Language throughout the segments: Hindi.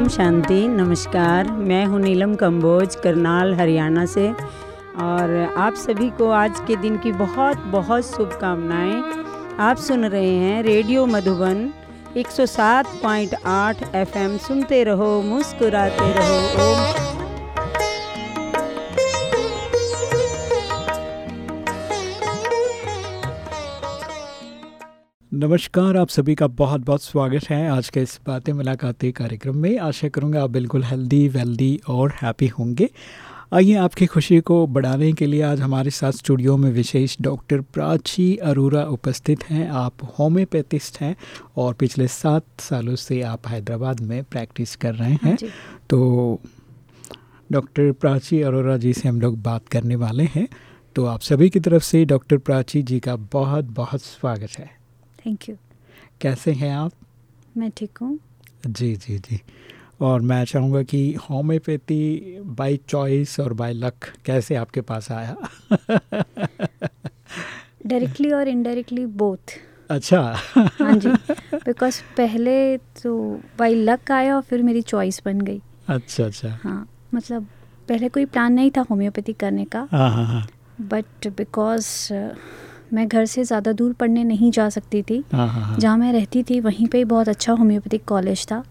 ओम शांति, नमस्कार। मैं हूँ नीलम कंबोज, करनाल, हरियाणा से। और आप सभी को आज के दिन की बहुत बहुत शुभकामनाएँ। आप सुन रहे हैं रेडियो मधुबन 107.8 एफएम। सुनते रहो, मुस्कुराते रहो। ओम नमस्कार आप सभी का बहुत बहुत स्वागत है आज के इस बातें मुलाकातें कार्यक्रम में। आशा करूँगा आप बिल्कुल हेल्दी वेल्दी और हैप्पी होंगे। आइए आपकी खुशी को बढ़ाने के लिए आज हमारे साथ स्टूडियो में विशेष डॉक्टर प्राची अरोरा उपस्थित हैं। आप होम्योपैथिस्ट हैं और पिछले सात सालों से आप हैदराबाद में प्रैक्टिस कर रहे हैं। तो डॉक्टर प्राची अरोरा जी से हम लोग बात करने वाले हैं। तो आप सभी की तरफ़ से डॉक्टर प्राची जी का बहुत बहुत स्वागत है। थैंक यू कैसे हैं आप? मैं ठीक हूँ। जी जी जी। और मैं चाहूँगा कि होम्योपैथी बाय चॉइस और बाय लक कैसे आपके पास आया? डायरेक्टली और इनडायरेक्टली बोथ अच्छा। हाँ जी। बिकॉज़ पहले तो बाय लक आया और फिर मेरी चॉइस बन गई। अच्छा अच्छा। हाँ मतलब पहले कोई प्लान नहीं था होम्योपैथी करने का। हाँ हाँ हाँ। बट बिकॉज़ मैं घर से ज़्यादा दूर पढ़ने नहीं जा सकती थी। हाँ, हाँ, हाँ। जहाँ मैं रहती थी वहीं पे बहुत अच्छा होम्योपैथिक कॉलेज था।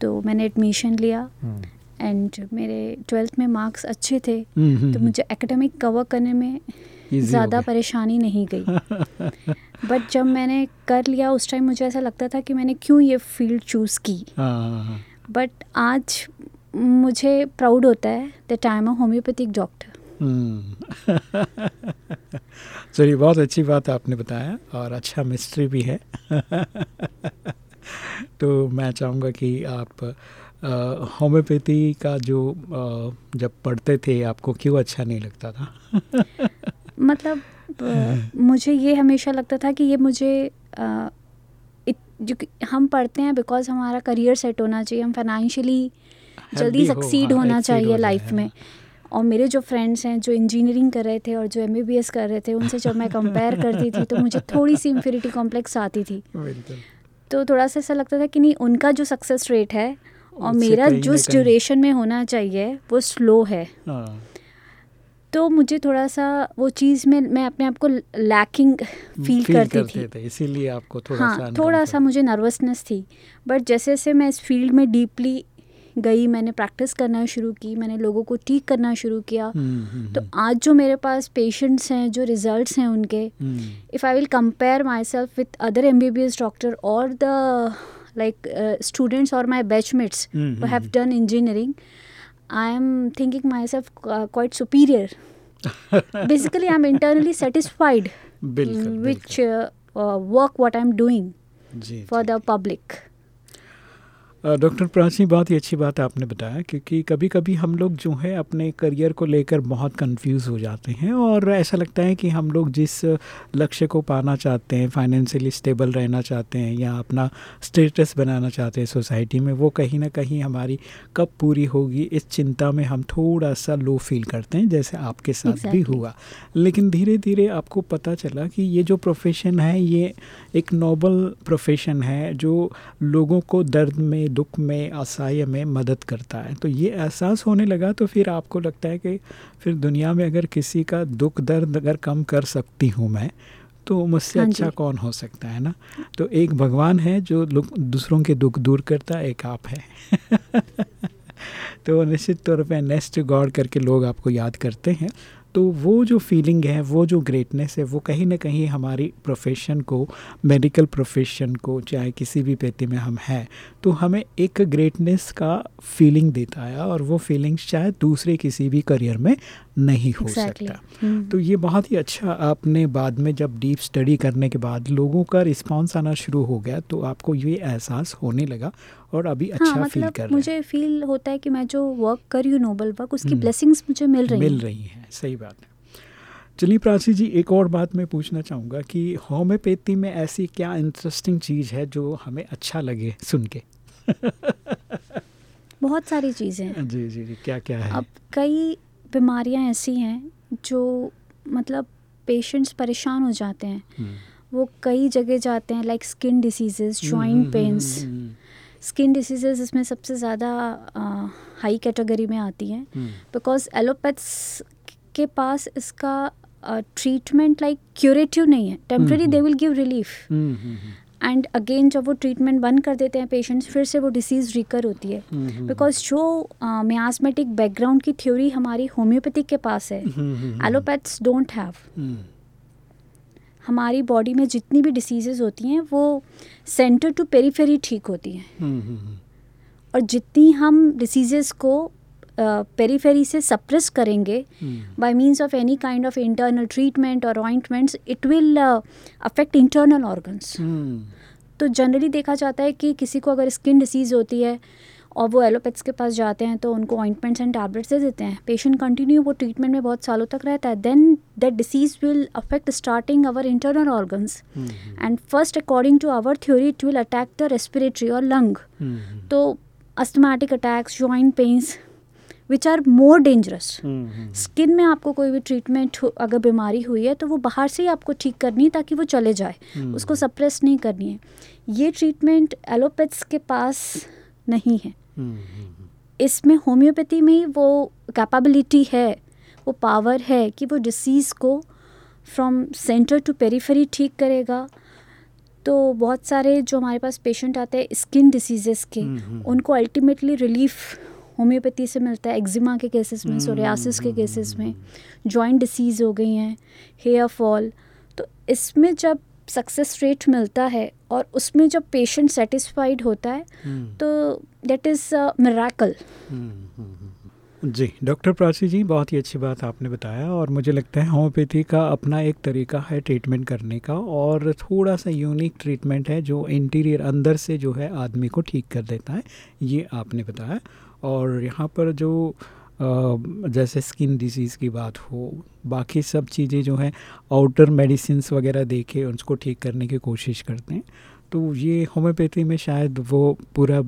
तो मैंने एडमिशन लिया। एंड मेरे ट्वेल्थ में मार्क्स अच्छे थे। हम्म, हम्म, तो मुझे एकेडमिक कवर करने में ज़्यादा परेशानी नहीं गई। बट जब मैंने कर लिया उस टाइम मुझे ऐसा लगता था कि मैंने क्यों ये फ़ील्ड चूज़ की? बट आज मुझे प्राउड होता है that I am a homeopathic doctor चलिए बहुत अच्छी बात आपने बताया और अच्छा मिस्ट्री भी है। तो मैं चाहूँगा कि आप होम्योपैथी का जो आ, जब पढ़ते थे आपको क्यों अच्छा नहीं लगता था? मतलब मुझे ये हमेशा लगता था कि ये मुझे आ, इत, जो हम पढ़ते हैं बिकॉज़ हमारा करियर सेट होना चाहिए हम फाइनेंशियली जल्दी सक्सीड हो, हाँ, होना चाहिए हो लाइफ में। हाँ। और मेरे जो फ्रेंड्स हैं जो इंजीनियरिंग कर रहे थे और जो एमबीबीएस कर रहे थे उनसे जब मैं कंपेयर करती थी तो मुझे थोड़ी सी इन्फिनिटी कॉम्प्लेक्स आती थी। तो थोड़ा सा ऐसा लगता था कि नहीं उनका जो सक्सेस रेट है और मेरा जो ड्यूरेशन में होना चाहिए वो स्लो है। हाँ। तो मुझे थोड़ा सा वो चीज़ में मैं अपने आप को लैकिंग फील करती थी। इसीलिए आपको थोड़ा हाँ, सा थोड़ा सा मुझे नर्वसनेस थी। बट जैसे जैसे मैं इस फ़ील्ड में डीपली गई मैंने प्रैक्टिस करना शुरू की मैंने लोगों को ठीक करना शुरू किया। तो आज जो मेरे पास पेशेंट्स हैं जो रिजल्ट्स हैं उनके if I will compare myself with other M B B S doctor और द लाइक स्टूडेंट्स और my batchmates have done engineering I am thinking myself quite superior basically I am internally satisfied which work what I am doing for the public doctor Prachi बहुत ही अच्छी बात आपने बताया क्योंकि कभी कभी हम लोग जो है अपने करियर को लेकर बहुत कंफ्यूज हो जाते हैं और ऐसा लगता है कि हम लोग जिस लक्ष्य को पाना चाहते हैं फाइनेंशियली स्टेबल रहना चाहते हैं या अपना स्टेटस बनाना चाहते हैं सोसाइटी में वो कहीं ना कहीं हमारी कब पूरी होगी इस चिंता में हम थोड़ा सा लो फील करते हैं जैसे आपके साथ exactly. भी हुआ लेकिन धीरे धीरे आपको पता चला कि ये जो प्रोफेशन है ये एक नोबल प्रोफेशन है जो लोगों को दर्द में दुख में असहाय में मदद करता है। तो ये एहसास होने लगा तो फिर आपको लगता है कि फिर दुनिया में अगर किसी का दुख दर्द अगर कम कर सकती हूँ मैं तो मुझसे हाँ अच्छा कौन हो सकता है ना? तो एक भगवान है जो दूसरों के दुख दूर करता है एक आप है। तो निश्चित तौर पे नेक्स्ट गॉड करके लोग आपको याद करते हैं। तो वो जो फीलिंग है वो जो ग्रेटनेस है वो कहीं ना कहीं हमारी प्रोफेशन को मेडिकल प्रोफेशन को चाहे किसी भी पेते में हम हैं तो हमें एक ग्रेटनेस का फीलिंग देता है और वो फीलिंग शायद दूसरे किसी भी करियर में नहीं हो exactly. सकता hmm. तो ये बहुत ही अच्छा आपने बाद में जब डीप स्टडी करने के बाद लोगों का रिस्पॉन्स आना शुरू हो गया तो आपको ये एहसास होने लगा और अभी हाँ, अच्छा मतलब फील कर मुझे फील होता है कि मैं जो वर्क कर रही हूँ नोबल वर्क उसकी ब्लेसिंग्स हम्म। मुझे मिल रही मिल रही हैं सही बात है। चलिए प्राची जी एक और बात मैं पूछना चाहूँगा कि होम्योपैथी में ऐसी क्या इंटरेस्टिंग चीज़ है जो हमें अच्छा लगे सुन के? बहुत सारी चीज़ें जी जी जी क्या क्या है? अब कई बीमारियाँ ऐसी हैं जो मतलब पेशेंट्स परेशान हो जाते हैं। हम्म। वो कई जगह जाते हैं like skin diseases joint pains skin diseases इसमें सबसे ज़्यादा हाई कैटेगरी में आती हैं। बिकॉज़ एलोपैथ्स के पास इसका ट्रीटमेंट लाइक क्यूरेटिव नहीं है। Temporary they will give relief and again जब वो ट्रीटमेंट बंद कर देते हैं पेशेंट्स फिर से वो डिसीज़ रिकर होती है। बिकॉज़ जो मियाजमेटिक बैकग्राउंड की थ्योरी हमारी होम्योपैथिक के पास है एलोपैथ्स डोंट हैव हमारी बॉडी में जितनी भी डिसीजेज होती हैं वो सेंटर टू पेरीफेरी ठीक होती हैं। और जितनी हम डिसीजेस को पेरीफेरी से सप्रेस करेंगे by means of any kind of internal treatment और ointments it will affect internal organs तो जनरली देखा जाता है कि किसी को अगर स्किन डिसीज़ होती है और वो एलोपैथ्स के पास जाते हैं तो उनको ऑइंटमेंट्स एंड टैबलेट्स दे देते हैं। पेशेंट कंटिन्यू वो ट्रीटमेंट में बहुत सालों तक रहता है। Then that disease will affect starting our internal organs and first according to our theory it will attack the respiratory और लंग तो asthmatic attacks joint pains which are more dangerous skin में आपको कोई भी ट्रीटमेंट अगर बीमारी हुई है तो वो बाहर से ही आपको ठीक करनी है ताकि वो चले जाए। hmm. उसको सप्रेस नहीं करनी है। ये ट्रीटमेंट एलोपैथ्स के पास नहीं है। इसमें होम्योपैथी में ही वो कैपेबिलिटी है वो पावर है कि वो डिसीज़ को फ्रॉम सेंटर टू पेरीफेरी ठीक करेगा। तो बहुत सारे जो हमारे पास पेशेंट आते हैं स्किन डिसीजेस के उनको अल्टीमेटली रिलीफ होम्योपैथी से मिलता है। एक्जिमा के केसेस में सोरियासिस के केसेस में जॉइंट डिसीज़ हो गई हैं हेयर फॉल तो इसमें जब सक्सेस रेट मिलता है और उसमें जब पेशेंट सेटिस्फाइड होता है hmm. तो दैट इज़ मिराकल जी डॉक्टर प्राची जी बहुत ही अच्छी बात आपने बताया और मुझे लगता है होम्योपैथी का अपना एक तरीका है ट्रीटमेंट करने का और थोड़ा सा यूनिक ट्रीटमेंट है जो इंटीरियर अंदर से जो है आदमी को ठीक कर देता है ये आपने बताया। और यहाँ पर जो जैसे स्किन डिज़ीज़ की बात हो बाकी सब चीज़ें जो हैं आउटर मेडिसिन वगैरह दे के उसको ठीक करने की कोशिश करते हैं। तो ये होम्योपैथी में शायद वो पूरा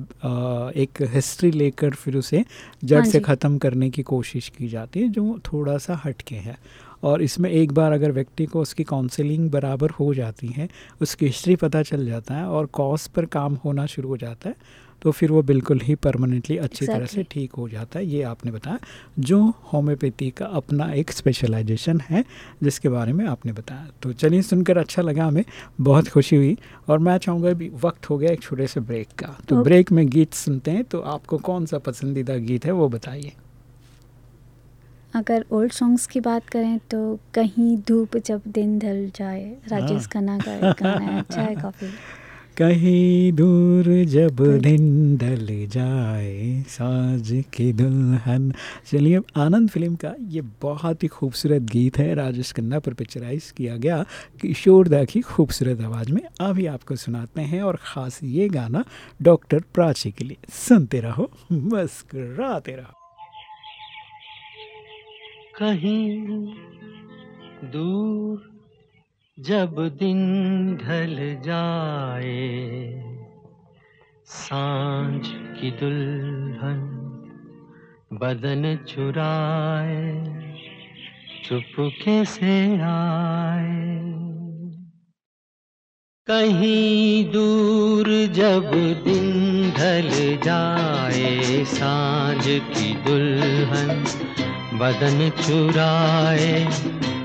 एक हिस्ट्री लेकर फिर उसे जड़ हाँ से ख़त्म करने की कोशिश की जाती है जो थोड़ा सा हटके है। और इसमें एक बार अगर व्यक्ति को उसकी काउंसलिंग बराबर हो जाती है उसकी हिस्ट्री पता चल जाता है और कॉज पर काम होना शुरू हो जाता है तो फिर वो बिल्कुल ही परमानेंटली अच्छी exactly. तरह से ठीक हो जाता है ये आपने बताया जो होम्योपैथी का अपना एक स्पेशलाइजेशन है जिसके बारे में आपने बताया तो चलिए सुनकर अच्छा लगा हमें बहुत खुशी हुई और मैं चाहूँगा अभी वक्त हो गया एक छोटे से ब्रेक का तो okay. ब्रेक में गीत सुनते हैं तो आपको कौन सा पसंदीदा गीत है वो बताइए अगर ओल्ड सॉन्ग्स की बात करें तो कहीं धूप जब दिन ढल जाए राजेश हाँ। खन्ना का गाना अच्छा है काफ़ी कहीं दूर जब दिन ढल जाए साज की दुल्हन। चलिए आनंद फ़िल्म का ये बहुत ही खूबसूरत गीत है। राजेश खन्ना पर पिक्चराइज किया गया किशोर दा की खूबसूरत आवाज़ में। अभी आपको सुनाते हैं और ख़ास ये गाना डॉक्टर प्राची के लिए। सुनते रहो मुस्कुराते रहो। कहीं दूर जब दिन ढल जाए, साँझ की दुल्हन बदन चुराए, चुपके से आए। कहीं दूर जब दिन ढल जाए, साँझ की दुल्हन बदन चुराए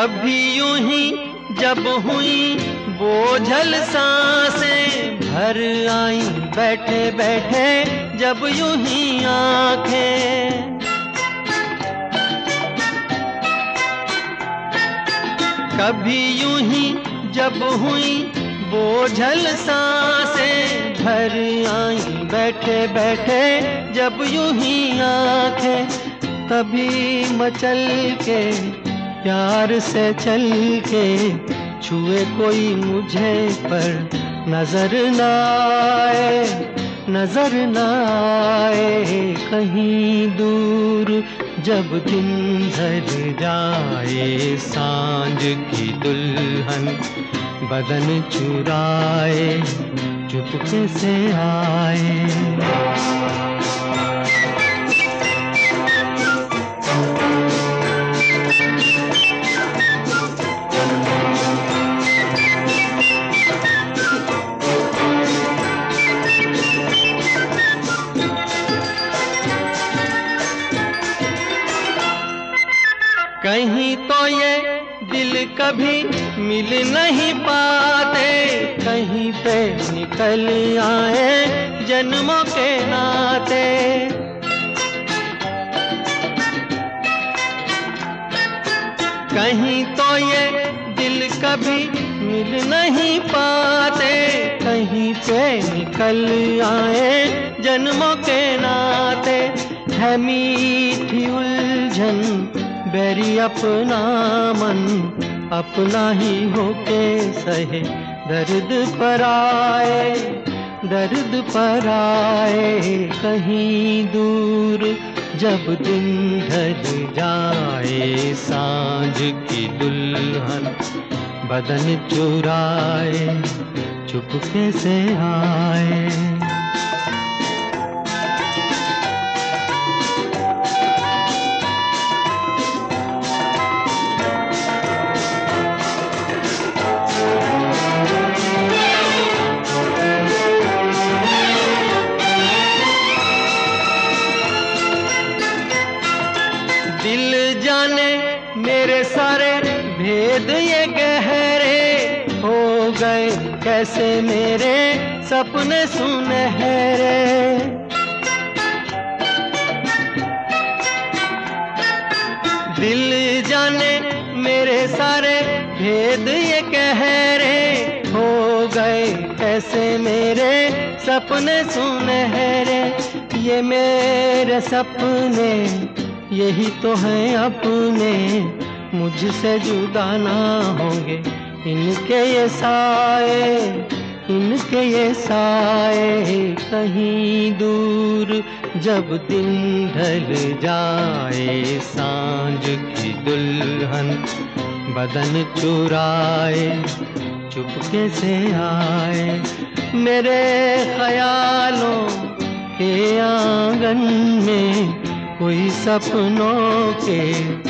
कभी यूँ ही जब हुई बोझल साँसें भर आई बैठे बैठे जब यूँ ही आँखें। कभी यूँ ही जब हुई बोझल साँसें भर आई बैठे बैठे जब यूँ ही आँखें, तभी मचल के प्यार से चल के छुए कोई मुझे पर नज़र न आए, नज़र न आए। कहीं दूर जब दिन ढल जाए, साँझ की दुल्हन बदन चुराए, चुपके से आए। कहीं तो ये दिल कभी मिल नहीं पाते। कहीं पे निकल आए जन्मों के नाते। कहीं तो ये दिल कभी मिल नहीं पाते। कहीं पे निकल आए जन्मों के नाते। है मीठी उलझन बैरी अपना मन अपना ही होके सहे। दर्द पर आए, दर्द पर आए, कहीं दूर जब दिन ढल जाए, साँझ की दुल्हन बदन चुराए, चुपके से आए। सारे भेद ये गहरे हो गए। कैसे मेरे सपने सुनहरे? दिल जाने मेरे सारे भेद ये गहरे हो गए। कैसे मेरे सपने सुनहरे? ये मेरे सपने, यही तो हैं अपने। मुझसे जुदा ना होंगे। इनके ये साए, इनके ये साए कहीं दूर जब दिन ढल जाए। साँझ की दुल्हन बदन चुराए, चुपके से आए। मेरे ख्यालों के आँगन में कोई सपनों के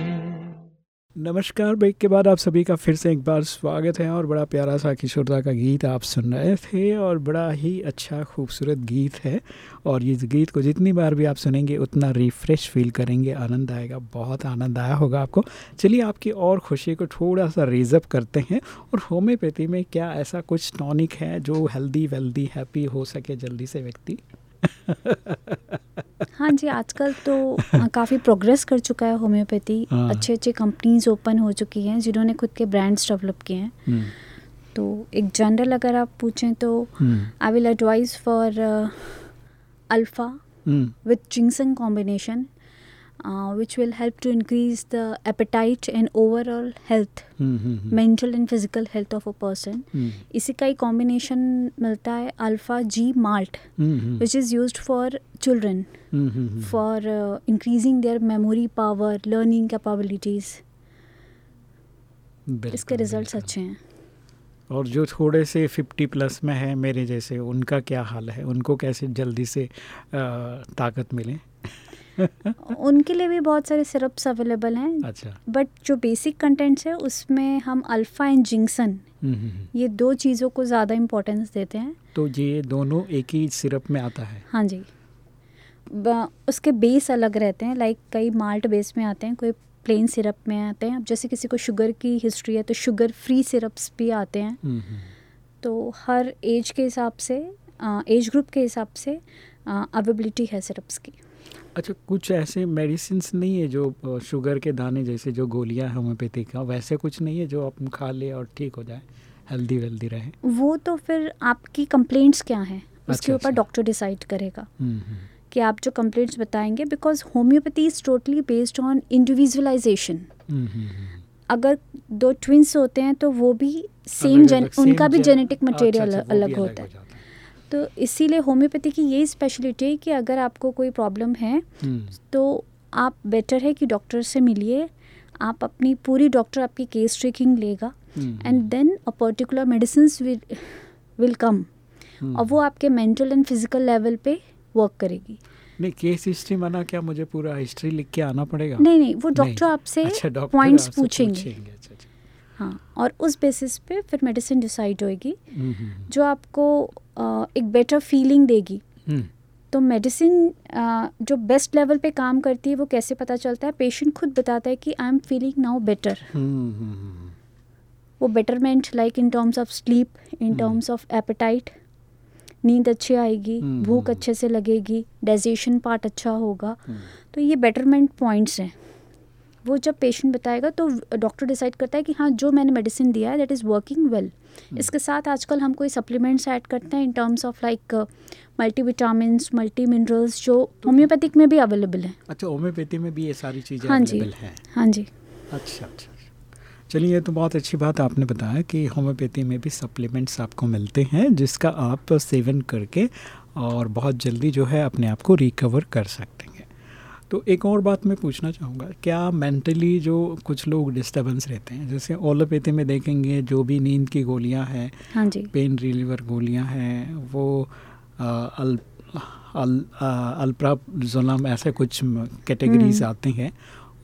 नमस्कार, ब्रेक के बाद आप सभी का फिर से एक बार स्वागत है और बड़ा प्यारा सा किशोरदा का गीत आप सुन रहे थे और बड़ा ही अच्छा खूबसूरत गीत है और इस गीत को जितनी बार भी आप सुनेंगे, उतना रिफ़्रेश फील करेंगे, आनंद आएगा, बहुत आनंद आया होगा आपको। चलिए, आपकी और खुशी को थोड़ा सा रेजअप करते हैं और होम्योपैथी में क्या ऐसा कुछ टॉनिक है जो हेल्दी वेल्दी हैप्पी हो सके जल्दी से व्यक्ति? हाँ जी आजकल तो काफ़ी प्रोग्रेस कर चुका है होम्योपैथी। अच्छे अच्छे कंपनीज़ ओपन हो चुकी हैं जिन्होंने खुद के ब्रांड्स डेवलप किए हैं। हम्म, तो एक जनरल अगर आप पूछें तो I will advise for alpha with चिंगसंग combination uh, which will help to increase the appetite and overall health hmm, hmm, hmm, mental and physical health of a person. Hmm, इसी का ही कॉम्बिनेशन मिलता है alpha G malt which is used for children for increasing their memory power learning capabilities इसके रिजल्ट्स बिल्कुल। अच्छे हैं। और जो थोड़े से फिफ्टी प्लस में है मेरे जैसे उनका क्या हाल है? उनको कैसे जल्दी से अ, ताकत मिले? उनके लिए भी बहुत सारे सिरप्स अवेलेबल हैं। अच्छा। बट जो बेसिक कंटेंट्स है उसमें हम अल्फ़ा एंड जिंक्सन हम्म, हम्म, हम्म। ये दो चीज़ों को ज़्यादा इम्पोर्टेंस देते हैं। तो ये दोनों एक ही सिरप में आता है? हाँ जी। उसके बेस अलग रहते हैं लाइक कई माल्ट बेस में आते हैं कोई प्लेन सिरप में आते हैं। अब जैसे किसी को शुगर की हिस्ट्री है तो शुगर फ्री सिरप्स भी आते हैं। हम्म, हम्म, तो हर एज के हिसाब से एज ग्रुप के हिसाब से अवेबिलिटी है सिरप्स की। अच्छा कुछ ऐसे मेडिसिन नहीं है जो शुगर के दाने जैसे जो गोलियाँ हैं होम्योपैथी का वैसे कुछ नहीं है जो आप खा ले और ठीक हो जाए हेल्दी वेल्दी रहे? वो तो फिर आपकी कंप्लेंट्स क्या हैं? उसके अच्छा, ऊपर अच्छा। डॉक्टर डिसाइड करेगा हम्म, हम्म, कि आप जो कंप्लेंट्स बताएँगे because homeopathy is totally based on individualisation. अगर दो ट्विंस होते हैं तो वो भी सेम जन उनका भी जेनेटिक अच्छा, मटेरियल अच्छा, भी अलग होता है। तो इसीलिए होम्योपैथी की यही स्पेशलिटी है कि अगर आपको कोई प्रॉब्लम है हम्म, तो आप बेटर है कि डॉक्टर से मिलिए। आप अपनी पूरी डॉक्टर आपकी केस ट्रेकिंग लेगा। And then a particular medicine will come. और वो आपके मेंटल एंड फ़िज़िकल लेवल पे वर्क करेगी। नहीं केस हिस्ट्री माना क्या मुझे पूरा हिस्ट्री लिख के आना पड़ेगा? नहीं नहीं वो डॉक्टर आपसे अच्छा, पॉइंट्स पूछेंगे। अच्छा, अच्छा। हाँ और उस बेसिस पे फिर मेडिसिन डिसाइड होएगी हम्म, हम्म, जो आपको अ, एक बेटर फीलिंग देगी। हम्म, तो मेडिसिन जो बेस्ट लेवल पे काम करती है वो कैसे पता चलता है? पेशेंट खुद बताता है कि I am feeling now better hmm, hmm, hmm, वो betterment like in terms of sleep in hmm. Terms of appetite नींद अच्छी आएगी हम्म, भूख हम्म। अच्छे से लगेगी डाइजेशन पार्ट अच्छा होगा। हम्म। तो ये बेटरमेंट पॉइंट्स हैं। वो जब पेशेंट बताएगा तो डॉक्टर डिसाइड करता है कि हाँ जो मैंने मेडिसिन दिया है दैट इज़ वर्किंग वेल इसके साथ आजकल हम कोई सप्लीमेंट्स ऐड करते हैं in terms of like multi vitamin multi minerals जो होम्योपैथिक में भी अवेलेबल है. अच्छा होम्योपैथी में भी ये सारी चीज़ें हाँ जी। हैं. हाँ जी. अच्छा अच्छा चलिए ये तो बहुत अच्छी बात आपने बताया कि होम्योपैथी में भी सप्लीमेंट्स आपको मिलते हैं जिसका आप सेवन करके और बहुत जल्दी जो है अपने आप को रिकवर कर सकते हैं. तो एक और बात मैं पूछना चाहूँगा क्या मेंटली जो कुछ लोग डिस्टर्बेंस रहते हैं जैसे ओलोपैथी में देखेंगे जो भी नींद की गोलियाँ हैं हाँ जी। पेन रिलीवर गोलियाँ हैं वो आ, अल अल अल्प्राजोलम ऐसे कुछ कैटेगरीज हम्म। आते हैं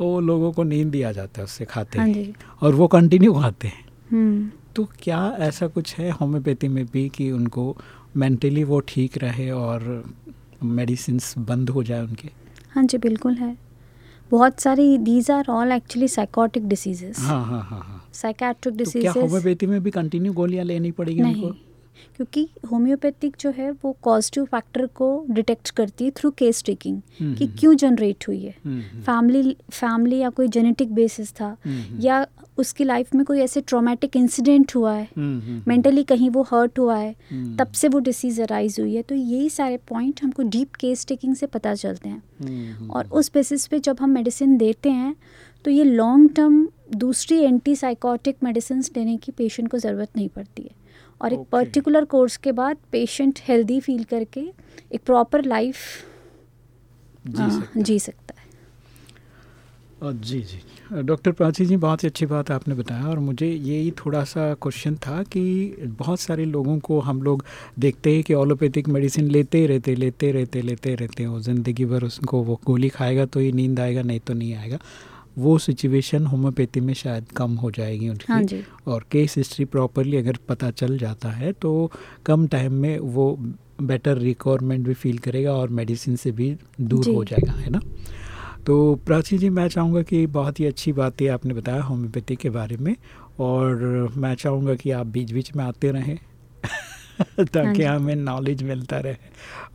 वो लोगों को नींद दिया जाता है उससे खाते हाँ हैं जी। और वो कंटिन्यू खाते हैं। हम्म। तो क्या ऐसा कुछ है होम्योपैथी में भी कि उनको मेंटली वो ठीक रहे और मेडिसिन बंद हो जाए उनके? हाँ जी बिल्कुल है। बहुत सारी these are all actually psychotic diseases हाँ हाँ हाँ हाँ। साइकेट्रिक तो क्या होम्योपैथी में भी कंटिन्यू गोलियाँ लेनी पड़ेगी नहीं। उनको? क्योंकि होम्योपैथिक जो है वो पॉजिटिव फैक्टर को डिटेक्ट करती है थ्रू केस टेकिंग हम्म, कि हम्म, क्यों जनरेट हुई है। हम्म, हम्म, फैमिली फैमिली या कोई जेनेटिक बेसिस था हम्म, हम्म, या उसकी लाइफ में कोई ऐसे ट्रॉमेटिक इंसिडेंट हुआ है हम्म, हम्म, मेंटली कहीं वो हर्ट हुआ है हम्म, तब से वो डिसीज़ अराइज हुई है। तो यही सारे पॉइंट हमको डीप केस टेकिंग से पता चलते हैं। हम्म, हम्म, और उस बेसिस पे जब हम मेडिसिन देते हैं तो ये लॉन्ग टर्म दूसरी एंटी साइकोटिक मेडिसिन लेने की पेशेंट को ज़रूरत नहीं पड़ती है। और एक पर्टिकुलर Okay. कोर्स के बाद पेशेंट हेल्दी फील करके एक प्रॉपर लाइफ जी जी सकता है। जी जी। डॉक्टर प्राची जी बहुत ही अच्छी बात आपने बताया और मुझे यही थोड़ा सा क्वेश्चन था कि बहुत सारे लोगों को हम लोग देखते हैं कि एलोपैथिक मेडिसिन लेते ही रहते लेते रहते लेते रहते हैं ज़िंदगी भर उसको वो गोली खाएगा तो ही नींद आएगा नहीं तो नहीं आएगा। वो सिचुएशन होम्योपैथी में शायद कम हो जाएगी उनकी। हाँ जी। और केस हिस्ट्री प्रॉपरली अगर पता चल जाता है तो कम टाइम में वो बेटर रिक्वायरमेंट भी फील करेगा और मेडिसिन से भी दूर हो जाएगा है ना? तो प्राची जी मैं चाहूँगा कि बहुत ही अच्छी बातें आपने बताया होम्योपैथी के बारे में और मैं चाहूँगा कि आप बीच बीच में आते रहें हाँ ताकि हमें नॉलेज मिलता रहे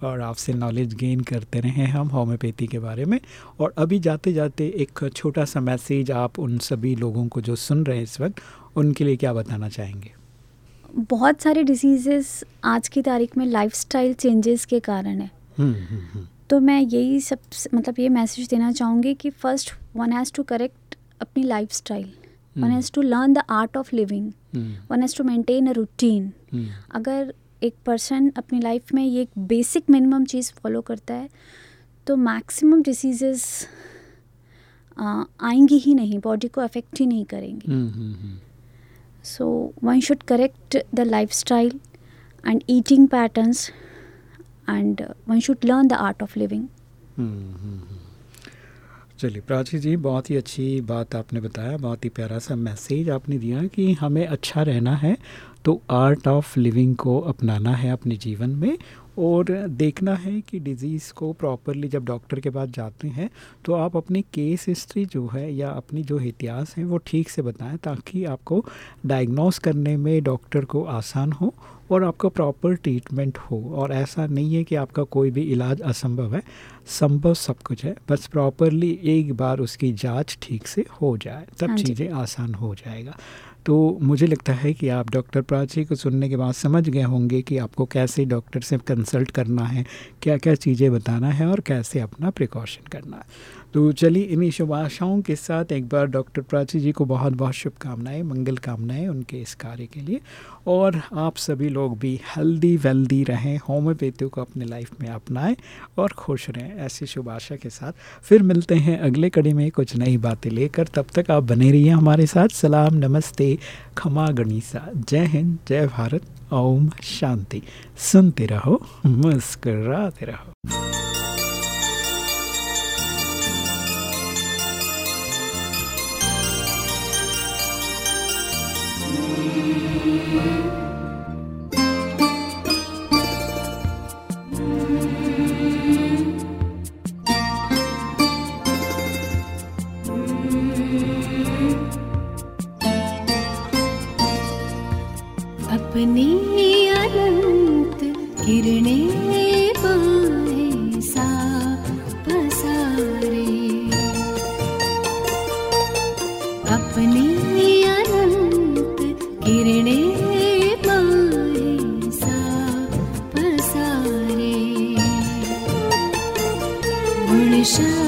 और आपसे नॉलेज गेन करते रहें हम होम्योपैथी के बारे में। और अभी जाते जाते एक छोटा सा मैसेज आप उन सभी लोगों को जो सुन रहे हैं इस वक्त उनके लिए क्या बताना चाहेंगे? बहुत सारे डिजीज़ेस आज की तारीख में लाइफस्टाइल चेंजेस के कारण है। हम्म, हम्म, हम्म, तो मैं यही सब मतलब ये मैसेज देना चाहूँगी कि first one has to correct अपनी life style one has to learn the art of living one has to maintain a routine अगर एक पर्सन अपनी लाइफ में ये एक बेसिक मिनिमम चीज़ फॉलो करता है तो मैक्सिमम डिसीजेस आएँगी ही नहीं बॉडी को अफेक्ट ही नहीं करेंगी. So one should correct the life style and eating patterns, learn the art of living. Hmm, hmm, hmm. चलिए प्राची जी बहुत ही अच्छी बात आपने बताया बहुत ही प्यारा सा मैसेज आपने दिया कि हमें अच्छा रहना है तो आर्ट ऑफ़ लिविंग को अपनाना है अपने जीवन में और देखना है कि डिज़ीज़ को प्रॉपरली जब डॉक्टर के पास जाते हैं तो आप अपनी केस हिस्ट्री जो है या अपनी जो इतिहास है वो ठीक से बताएँ ताकि आपको डायग्नोस करने में डॉक्टर को आसान हो और आपका प्रॉपर ट्रीटमेंट हो। और ऐसा नहीं है कि आपका कोई भी इलाज असंभव है। संभव सब कुछ है। बस प्रॉपरली एक बार उसकी जाँच ठीक से हो जाए। तब हाँ चीज़ें आसान हो जाएगा। तो मुझे लगता है कि आप डॉक्टर प्राची को सुनने के बाद समझ गए होंगे कि आपको कैसे डॉक्टर से कंसल्ट करना है क्या क्या चीज़ें बताना है और कैसे अपना प्रिकॉशन करना है। तो चलिए इन्हीं शुभ आशाओं के साथ एक बार डॉक्टर प्राची जी को बहुत बहुत शुभकामनाएँ, मंगल कामनाएँ उनके इस कार्य के लिए। और आप सभी लोग भी हेल्दी वेल्दी रहें होम्योपैथी को अपने लाइफ में अपनाएँ और खुश रहें ऐसी शुभ आशा के साथ। फिर मिलते हैं अगले कड़ी में कुछ नई बातें लेकर। तब तक आप बने रहिए हमारे साथ। सलाम, नमस्ते, खमा गणिसा। जय हिंद, जय भारत। ओम शांति। सुनते रहो, मुस्कराते रहो। अपनी अनंत किरणें 是